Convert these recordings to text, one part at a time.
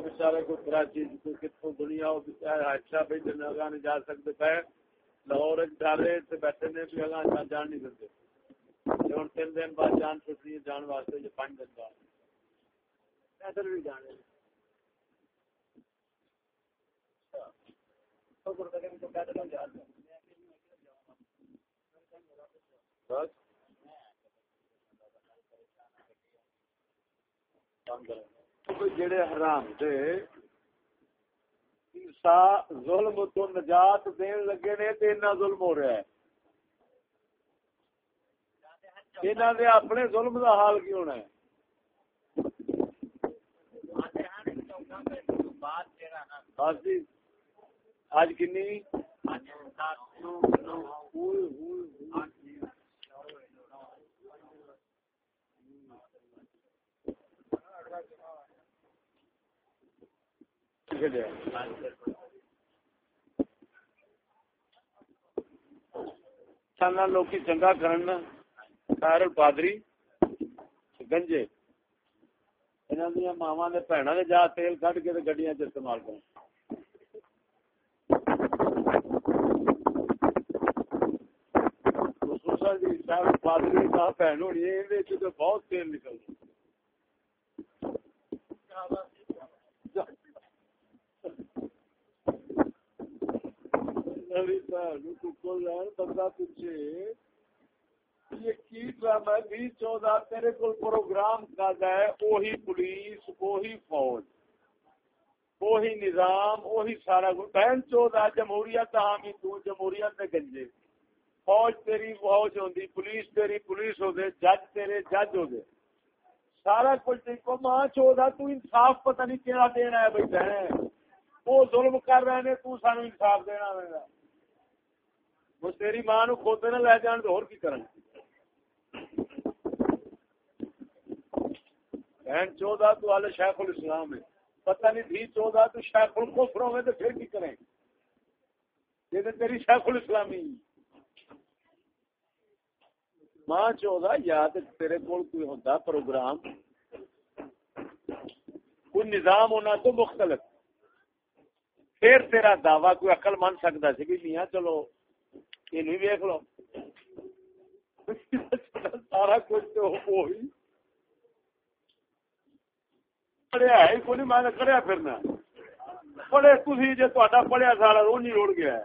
بچارے کو کراچی کتوں دنیا اچھا بھائی اگاں نہیں جا سکتے پہ لاہور ڈالے بیٹھے نے بھی اگاں جان نہیں سکتے۔ ہوں تین دن بعد جان چھٹی جان واسطے جو پانچ دن بعد۔ پیدل بھی جانے جڑے حرام دے ظلم تو نجات دین لگے نے تے اتنا ظلم ہو رہا ہے۔ انہوں نے اپنے ظلم دا حال کی ہونا ہے؟ جی، آج کنی لوگ چنگا کرن خیر پادری گنجے۔ ماوا نے جا تیل کھ کے گڈیا چ استعمال کر جی پادری ہونی بہت تیل نکلتا بندہ چودہ، تیرے کو پروگرام ہے، وہی پولیس وہی فوج، وہی نظام، وہی سارا کچھ۔ بہن، چودہ، جمہوریت تو، جمہوریت گنجے۔ فوج تیری فوج ہوندی پولیس تیری پولیس ہو دے جج تیرے جج ہو دے سارا کچھ کو ماں، چودہ، تو انصاف پتہ نہیں کیڑا دینا ہے بھائی بہن۔ وہ ظلم کر رہے ہیں، تو سانو انصاف دینا ہوگا وہ تیری ماں نو کھوتے نہ لے جان تو اور کی کرن بہن چودہ تو آل شیخ الاسلام ہے پتہ نہیں تھی چودہ تو شیخ الکفر ہوئے تو پھر کی کریں یہ تو تیری شیخ الاسلامی ماں چودہ یاد تیرے کول کوئی ہوتا پروگرام کوئی نظام ہونا تو مختلف پھر تیرا دعویٰ کوئی عقل مان سکتا سی کہ میاں چلو یہ نہیں ویک لو سارا کچھ تو وہی۔ پڑھیا ہے کوئی نہیں، میں کریا پھرنا۔ پڑھے تھی جی تا پڑھیا سارا رو نہیں روڑ گیا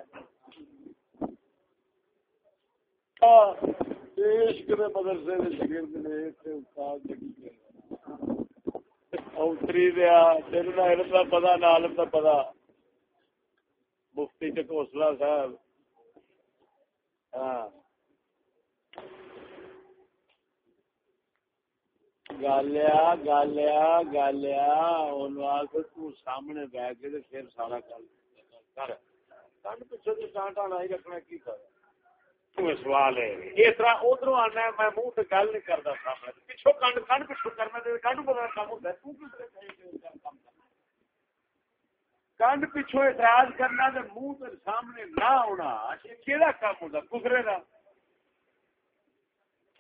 مدرسے اتری دیا تین علم کا پتا نہ علم کا پتا۔ مفتی چکوسلا صاحب۔ ہاں۔ گالیا گالیا گالیا سامنے بہ کے تے پھر سارا کر۔ کنڈ پیچھے تو ٹانٹا ہی رکھنا کی کر؟ تو سوال ہے اس طرح ادھر آنا ہے، میں منہ سے گل نہیں کرتا سامنے پچھو کنڈ کنڈ پچھو کرنا تے کنڈ بدلنا کام ہوتا ہے؟ کنڈ پچھو اعتراض کرنا منہ سامنے نہ آنا یہ کہڑا کام ہوتا گزرے کا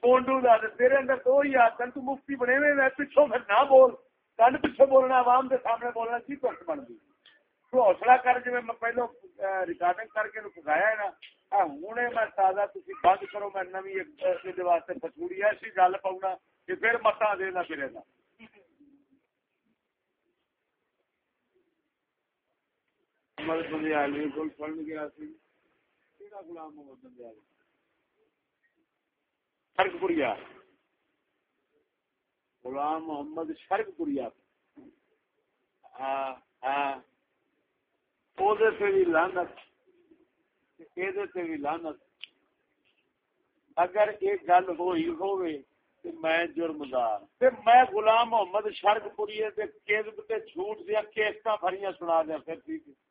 پونڈو دا تیرے اندر تو ہی آتن تو مفتی بنے ہوئے میں پچھوں پھر نہ بول کن پیچھے بولنا عوام دے سامنے بولنا کی پرس بن گئی تو حوصلہ کر جی میں پہلو ریکارڈنگ کر کے پکایا ہے نا ہوں میں تازہ تھی بند کرو میں نوی واسطے پچوڑی ایسی گل پاؤنا کہ پھر متا دینا پھر بندیالی کو پڑھ گیا سی۔ کیڑا غلام محمد بندیالی شرک پوریا غلام محمد شرک پوریا ہاں ہاں بھی لانت بھی لانت اگر ایک گل ہوئی ہوئے تو میں جرمدار۔ میں غلام محمد شرک پوری تے کذب تے جھوٹ دیا کیسٹا فریاں سنا دیا پھر ٹھیک میاں کنجرا سورا نو جاننے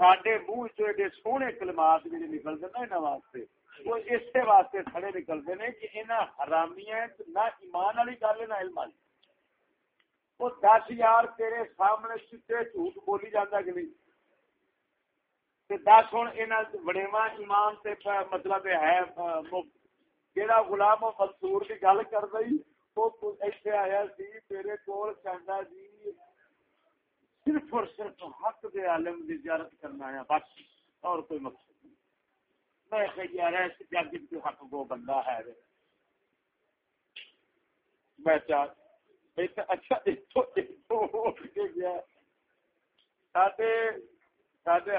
سڈے منہ سونے کلمات جی نکلتے نا واسطے وہ واسطے کھڑے نکلتے ہیں کہ حرامیاں نہ ایمان والی گل نہ علم والی وہ دس یار تیرے سامنے چیٹے جھوٹ بولی جانا کہ نہیں دس ہوں یہاں وڑےوا ایمان سے مطلب ہے جہاں غلام منصور کی گل کر رہی اتنے آیا سی، میرے کول کہنا جی صرف اور صرف حق دے عالم کی زیارت کرنا ہے، بس، اور کوئی مقصد نہیں۔ میں کہ یار اس جگ کی حق کو بندہ ہے۔ میں چاہ اچھا گیا۔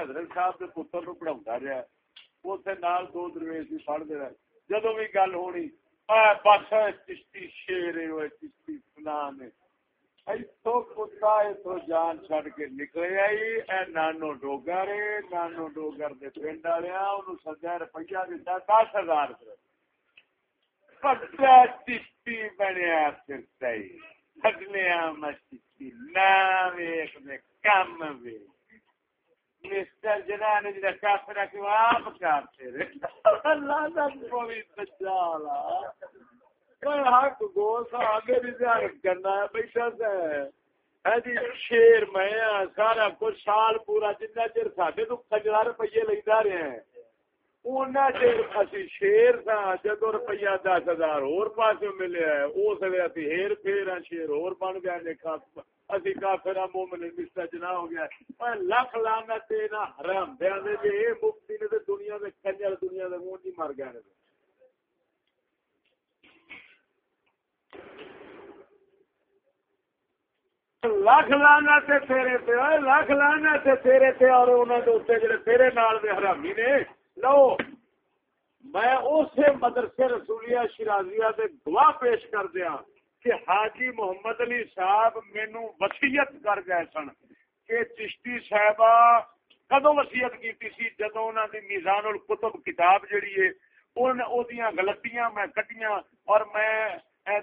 حضرت صاحب کے پتر نو پڑھا رہا اتنے نال دو درویش بھی پڑھتے رہے۔ جدو بھی گل ہونی بس چشتی شیر چشتی فلان جان چڈ کے نکلے آئی اے نانو ڈوگر نانو ڈوگر دے پنڈ والے سجا روپیہ دتا دس ہزار بڑا چشتی بنیا پھر سہی میں چشتی نہ ویخ کم ویخ مسٹر جنان جی جڑا کافر کہ آپ کرتے رہے۔ اللہ دا کوئی سچالا کوئی حق گو سا آگے بھی دھیان کرنا ہے بیٹھا سے۔ ہے جی شیر میں سارا کچھ سال پورا جنہ چر ساڈے تو کجرا روپیے لینا رہے ہیں۔ اُنہ چر اسی شیر سا جدو روپیہ دس ہزار اور پاس ملے ہے، اس لیے اسی ہیر پھیر ہیں شیر اور بن گیا نے اسی کافر ہاں مومن مستا جنا ہو گیا لکھ لانا تینا حرام دیا دے جے جی، اے مفتی نے تے دنیا دے کنجر دنیا دے منہ نہیں مر گئے نے۔ لکھ لانا تے تیرے تے، اے لکھ لانا تے تیرے تے، اور انہاں دے اوتے جڑے تیرے نال دے حرامی نے۔ لو، میں اسے مدرسے رسولیہ شرازیہ دے گواہ پیش کر دیاں کہ حاجی محمد علی صاحب مینو وسیعت کر گئے سن کہ چشتی صاحبہ کدو وسیعت کی سی؟ جدو انہوں نے میزان القتب کتاب جڑی ہے ان غلطیاں میں کٹیاں اور میں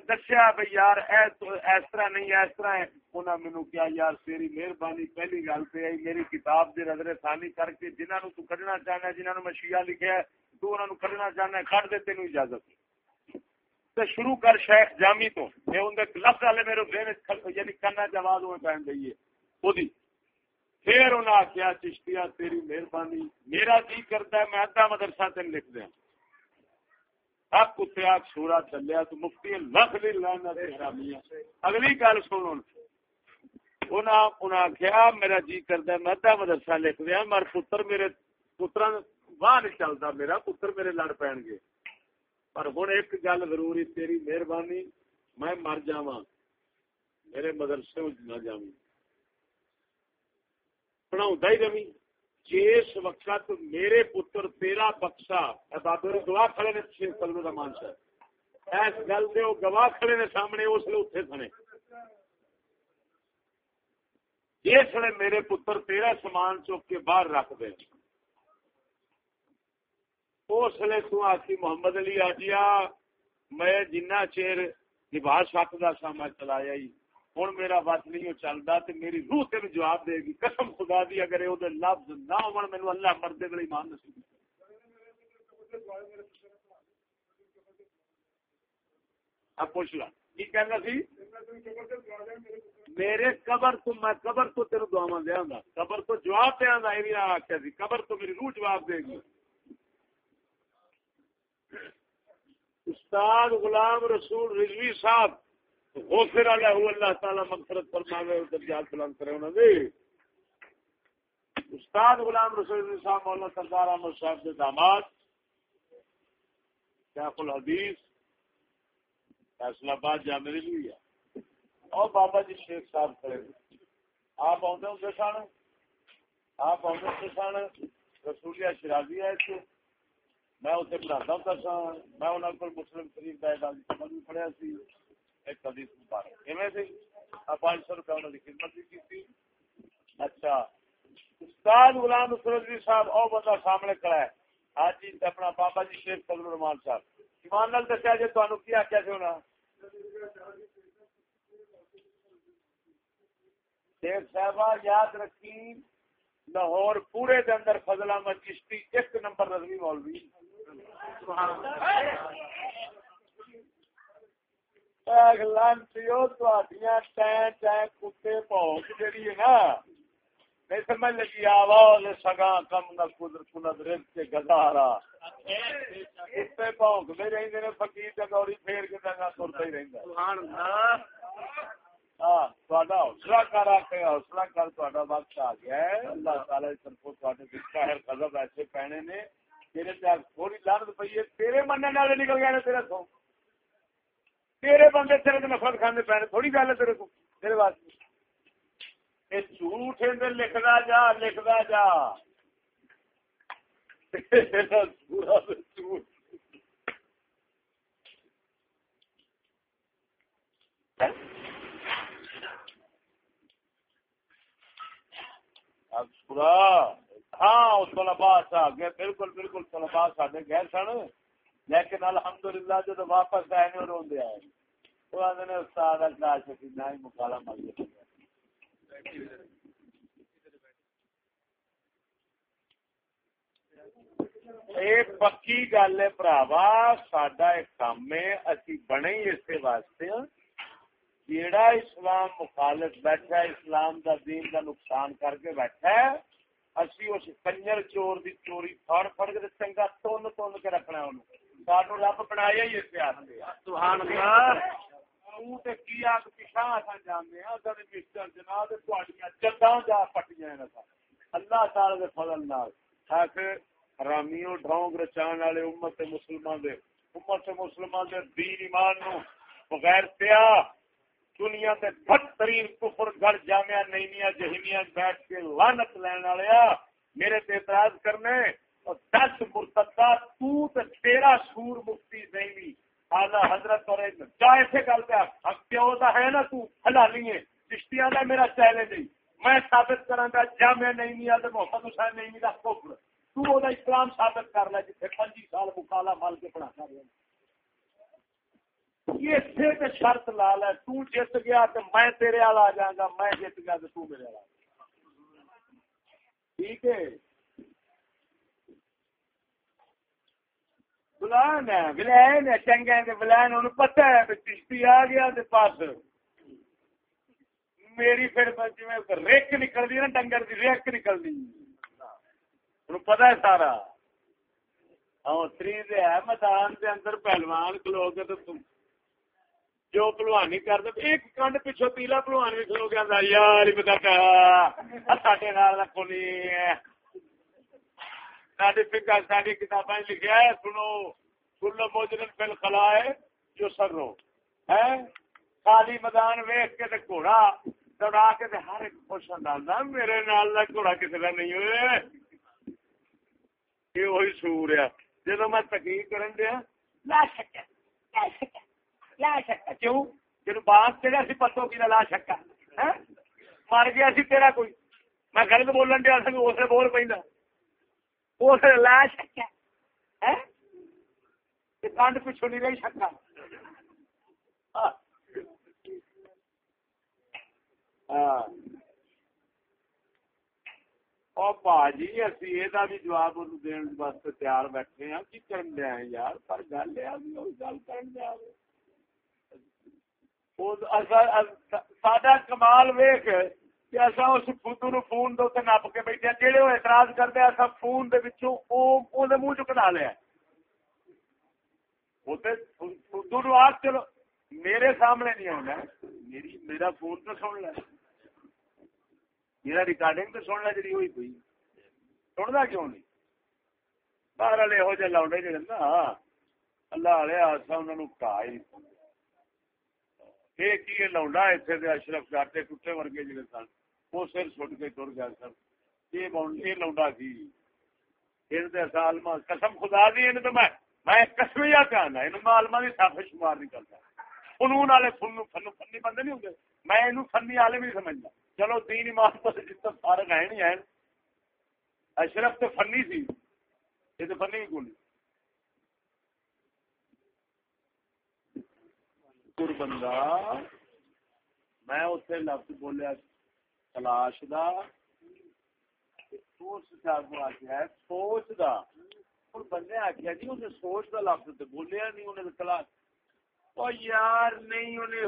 دسیا بھائی یار اس طرح نہیں، اس طرح ہے۔ انہوں مینو کیا یار، تیری مہربانی پہلی گل پہ آئی، میری کتاب دے نظر ثانی کر کے جنہوں نے تو کڈنا چاہنا جنہوں نے میں شیعہ لکھا ہے، تو انہوں نے کڈنا چاہنا ہے کٹ دے تینوں اجازت۔ تے شروع کر شیخ جامی تو۔ میں ان دے لفظ والے میرے ذہن یعنی کرنا جواز ہوئے پہن گئی ہے۔ خودی پھر انہاں کیا چشتیا تیری مہربانی۔ میرا جی کرتا ہے، میں ادھا مدرسہ تین لکھ دیا اب ہاں۔ کتے آگ سورا چلیا تو مفتی لکھ لی لانا دے حرامیہ اگلی گل سنو۔ انہاں انہاں کیا میرا جی کرتا ہے، میں ادھا مدرسہ لکھ دیا۔ مر پتر میرے پترا واہ نہیں چلتا، میرا پتر میرے لڑ پہن گے پر ہوں ایک گل ضروری، تیری مہربانی، میں مر جا میرے مدرسے نہ جا پڑھا ہی رہی جس وقت میرے پتر تیرا بخشا بابے گواہ کھڑے نے چھ سلو کا مانسا۔ اس گل سے وہ گواہ کھڑے نے سامنے، اس لیے اتنے سنے جس میرے پتر تیرا سامان چوک کے باہر رکھ دیں اس لیے تو آسی محمد علی آجیا، میں جنہ چیر لباس سکتا سا میں چلایا ہی۔ ہوں میرا بس نہیں چلتا تو میری روح تین جواب دے گی۔ قسم خدا دی اگر وہ لفظ نہ ہو مینو اللہ مردے والی مان نسی اب پوچھ لا، کی کہنا سی؟ میرے قبر تو، میں قبر تو تیرے دعا دیا قبر تو جواب دیا گا یہ آخیا سی، قبر تو میری روح جواب دے گی۔ استاد غلام رسول رضوی صاحب غفر علیہ اللہ تعالی مغفرت فرماوے درجات بلند کرے انہاں دے استاد غلام رسول رضوی صاحب، مولانا سردار احمد صاحب کے داماد، شیخ الحدیث فیصلہ آباد جامع رضوی ہے۔ اور بابا جی شیخ صاحب کھڑے آپ آتے ہوں سن آپ آتے ہوں سن رسولیہ شرازی ہے اس میں اسے پڑھاتا ہوتا سا میں انہوں کو مسلم شریف کا ایک بھی پڑھیا سی۔ ایک حدیث مبارک۔ ایویں سی۔ پانچ سو روپئے انہوں نے خدمت بھی کی تھی اچھا۔ استاد غلام رضوی صاحب، او بندہ سامنے کھڑا ہے۔ ہاں جی اپنا بابا جی شیخ فضل الرحمان صاحب۔ ایمان نال دسیا جی تمہیں کیا کیا ہونا شیخ صاحبہ، یاد رکھی لاہور پورے دے اندر فضل احمد چشتی ایک نمبر رضوی مولوی۔ لگی آواز سگا کم نہ قدر کے گزارا نے فکیر پھیر کے ہی حوصلہ کر حوصلہ کر وقت آ گیا ہے اللہ تعالی ایسے پینے نے تیرے تھوڑی لانت پی ہے، تیرے مننے من نکل گیا تیرے تو تیرے بندے تیرے نفرت کھانے پینے تھوڑی گل ہے تیرے کو، تیرے واسطے۔ اے جھوٹ لکھنا جا لکھنا جا۔ پورا جھوٹ۔ اب پورا ہاں طلبا گئے بالکل بالکل طلبا سارے گئے سن۔ لیکن الحمدللہ جب واپس آئے نے رو دیا وہ آدھے استاد کا شکی نہ ہی مکالا مر گیا پکی گل ہے پراوا سڈا ایک کام ہے، اسی بنے ہی اس واسطے۔ جیڑا اسلام مخالف بیٹھا اسلام دا دین دا نقصان کر کے بیٹھا ہے اسی اس کنجر چور دی چوری پھڑ پھڑ کے چنگا تون تون کے رکھنا سانو رب بنایا ہی اس واسطے سبحان اللہ تو تے کی آگ پیچھا اساں جاندے ہاں اساں مسٹر جناب تہاڈیاں جداں جا پٹیاں ہیں اللہ تعالی دے فضل نال آخر حرامیوں ڈھونگ رچان والے امت مسلمان دے امت مسلمان دے دین ایمان نو بغیر دنیا تے بدترین کفر گھر جامعہ نیمیا جہنیا بیٹھ کے لانت لین والے میرے تے اعتراض کرنے، اور دس مرتدہ، تو تے تیرا سور مفتی نہیں آدھا حضرت اور گل پہ حق پیو دا ہے نا تو حلالی ہے، چشتیاں دا میرا چیلنج نہیں۔ میں ثابت کراں گا جامعہ نیمیا تے محمد حسین نیمی دا کفر، تو اسلام ثابت کر لے جی جتنے پنجی سال مکالا مال کے پڑھا کر اسے یہ شرط لا لے، تو جت گیا تو میں تیرے آل آ جاؤں گا میں جت گیا تو تو میرے آل آ ٹھیک ہے؟ بلان ہے بلان ہے، چنگے کے بلان انہوں پتہ ہے کہ چشتی آ گیا دے پاس۔ میری پھر جی ریک نکل دی نا، ڈنگر دی ریک نکل دی پتا ہے سارا۔ ہاں، اوتری ہے، میدان کے اندر پہلوان کھلو گے تو تم۔ جو پلوانی کر دے ایک کنڈ پیچھو پیلا پلوان بھی کھلو گیا یار پتا ساڈے کونی ساری فکر ساری کتابیں لکھا ہے، سنو۔ سنو موجن پل خلا ہے جو سرو ہے؟ خالی میدان ویخ کے گھوڑا دوڑا کے ہر ایک خوش انداز میرے نال گھوڑا کسی کا نہیں ہوئے۔ یہ وہی سور ہے۔ جب میں تقریر کرن دیا، لا شکا لا شکا کیوں جن بات چڑھا سی پتو کی لا شکا مر گیا سی تیرا کوئی میں غلط بولن دیا سا اسے بول پہ اس نے لا شکا کنڈ پچھو نہیں رہی شکا جی اسی یہ بھی جواب دین واسطے تیار بیٹھے ہیں کی کرن دیا یار پر گل ہے گل کرن دیا ساڈا کمال ویخ کہ اصا اس نو فون دے نپ کے بیٹھے جہے وہ اعتراض کرتے اصا فون دے منہ لیا نو چلو میرے سامنے نہیں آنا میری میرا فون تو سن لے میرا ریکارڈنگ تو سن لے جی ہوئی پی سنتا کیوں نہیں باہر والے یہو جہ لاؤنڈے جڑے نا اللہ والے آسا انہوں نے کہا ہی ایک ہی لاؤنڈا اتنے اشرف گاٹے ٹوٹے ورگے جڑے سن وہ سر سٹ کے تر گیا سر یہ لاؤنڈا سی قسم خدا دی تو میں میں کسمیا کہنا یہ آلما کی سف شمار نہیں کرتا فنون والے فن فنی بندے نہیں ہوتے میں یہ فنی والے بھی سمجھنا چلو تین ایمان تو جس تک فارغ ہے نہیں ہے اشرف تو فنی سی یہ تو فنی کو بندہ۔ میں اتنے لفظ بولیا کلاش دا۔ سوچ دا۔ بندے آخیا جی انہیں سوچ دا لفظ تو بولیا نہیں انہیں کلاش او یار نہیں انہیں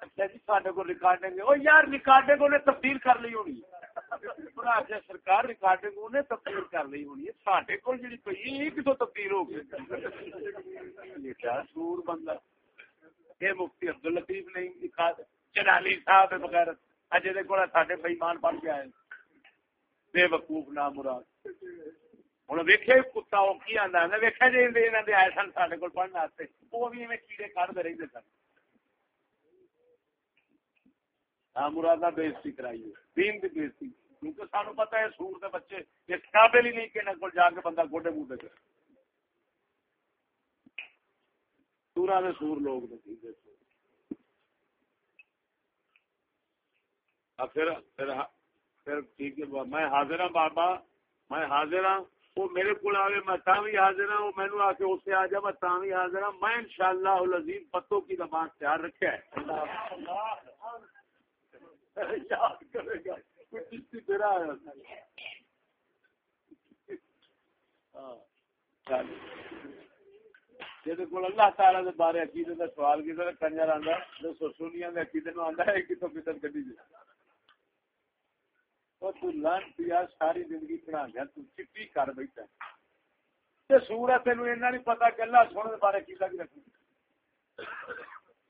اچھا جی سارے کو ریکارڈنگ یار ریکارڈنگ انہیں تبدیل کر لی ہونی۔ سرکار ریکارڈنگ انہیں تبدیل کر لی ہونی ہے۔ کتوں تبدیل ہو گئی۔ سور بندہ۔ یہ مفتی عبد الطیف نہیں چنالی صاحب بغیر۔ اجے دے کول ساڈے بےمان بن گیا ہے بے وقوف نہ مراد۔ ہوں ویکیا کتا وہ کی ہے؟ دے آئے سن سارے کو پڑھنے واسطے۔ وہ بھی کیڑے کھڑتے رہتے سن۔ بےزتی کرائی دین کیونکہ سانو پتا ہے سور کے بچے اس قابل ہی نہیں کہ جا کے بندہ گوڈے موڈے کرے۔ سورا نے سور لوگ پھر پھر پھر ٹھیک ہے، میں حاضر ہوں بابا، میں حاضر ہوں وہ میرے کو آئے میں تا بھی حاضر ہاں۔ ہوں مینو آ کے اسے آ جا، میں تا بھی حاضر ہوں میں ان شاء اللہ عظیم پتوں کی نماز تیار رکھا ہے اللہ یاد کرے گا۔ ہاں۔ اللہ تعالی دے بارے عقیدے کا سوال کسی کنجر آتا سنیا عقیدے نو آتا ہے، کتوں کتن کدی ساری زندگی پڑھا گیا چٹی کر بیٹھا تے سور ہے تین نہیں پتا کہ اللہ سونے بارے کی لگ رکھوں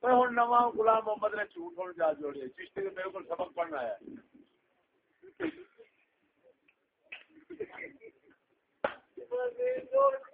ہوں نواں غلام محمد نے جھوٹ ہونے جا جوڑی چشتی دے میرے کو سبق پڑھنا آیا Thank you.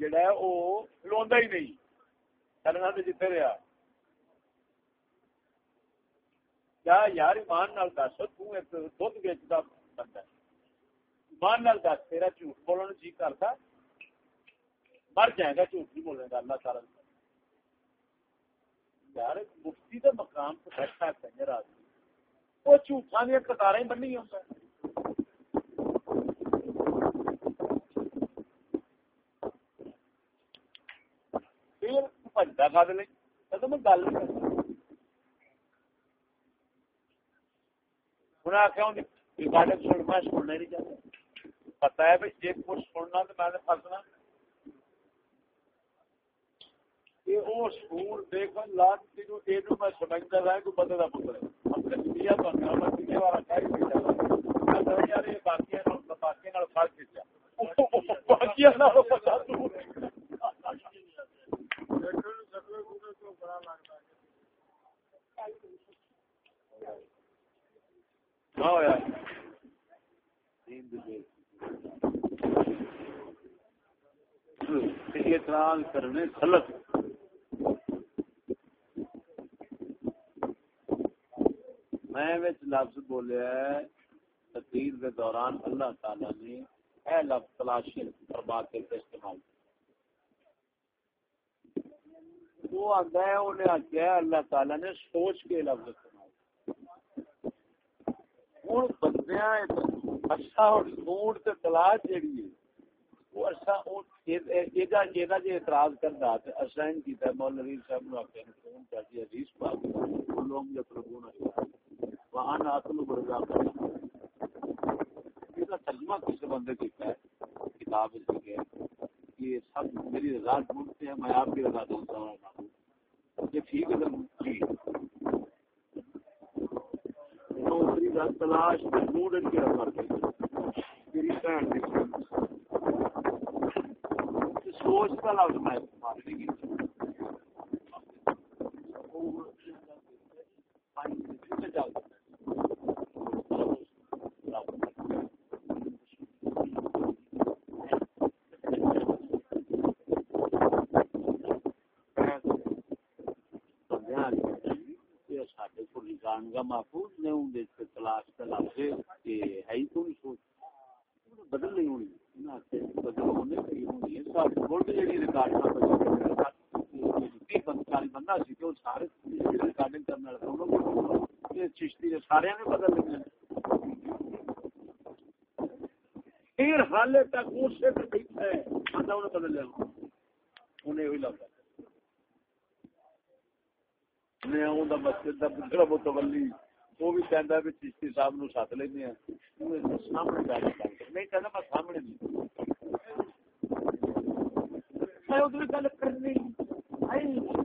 جڑا ہے وہ لوگ ہی نہیں۔ کرنا تو جتنے رہا کیا یار، ایمان نال دس تک دھد ویچتا بندہ ایمان نال دس، تیرا جھوٹ بولنے جی کرتا مر جائے گا، جھوٹ نہیں بولے گا، اللہ تعالی یار، مفتی کا مقام تو بیٹھا ہے کنجر آدمی وہ جھوٹا دیا قطار ہی بننی ہوتا ہے۔ پھر بھجتا کھا دے میں گل نہیں کرتا انہیں آخیا عبادت سن میں سننا نہیں چاہتا پتا ہے بھائی جی کچھ سننا تو میں فسنا سمجھتا رہا کوئی بندے کا پتر باقی Oh, اعتراض کرنے غلط۔ میں لفظ بولیا تقریر کے دوران اللہ تعالی نے اے لفظ تلاشی برباد کے استعمال وہ آتا ہے، انہیں آخیا اللہ تعالی نے سوچ کے لفظ استعمال ہوں بندیاں اچھا اور تلاش جیڑی ہے، وہ اچھا اعتراض اسائن کیتا ہے صاحب نے اپنے فون کر حدیث پاک لوگ وہاں یہ ترجمہ بندے کیتا ہے؟ کتاب اس جی کے یہ سب میری رضا ڈھونڈتے ہیں، میں آپ کی رضا ڈھونڈتا ہوں۔ یہ ٹھیک ہے سر تلاش ڈھونڈ ان رکھا رضا میری بہن سوچ کا لفظ میں استعمال نہیں خانگاہ محفوظ نے ہوں دے تلاش تلاش ہے ہی تو نہیں سوچ بدل نہیں ہونی بدل ہونے کی ہونی ہے سب گولڈ جہی ریکارڈ بندہ سی کہ ہاں، ہاں، سارے بدل پھر تک اسے بیٹھا ہے۔ انہیں بدل لیا انہیں وہی لگتا میں دا مسجد دا متولی۔ وہ بھی کہندا ہے چشتی صاحب نو ساتھ لینے ہیں۔ سامنے بیٹھ کے۔ نہیں کہنا میں سامنے نہیں۔ میں ادھر گل کرنی۔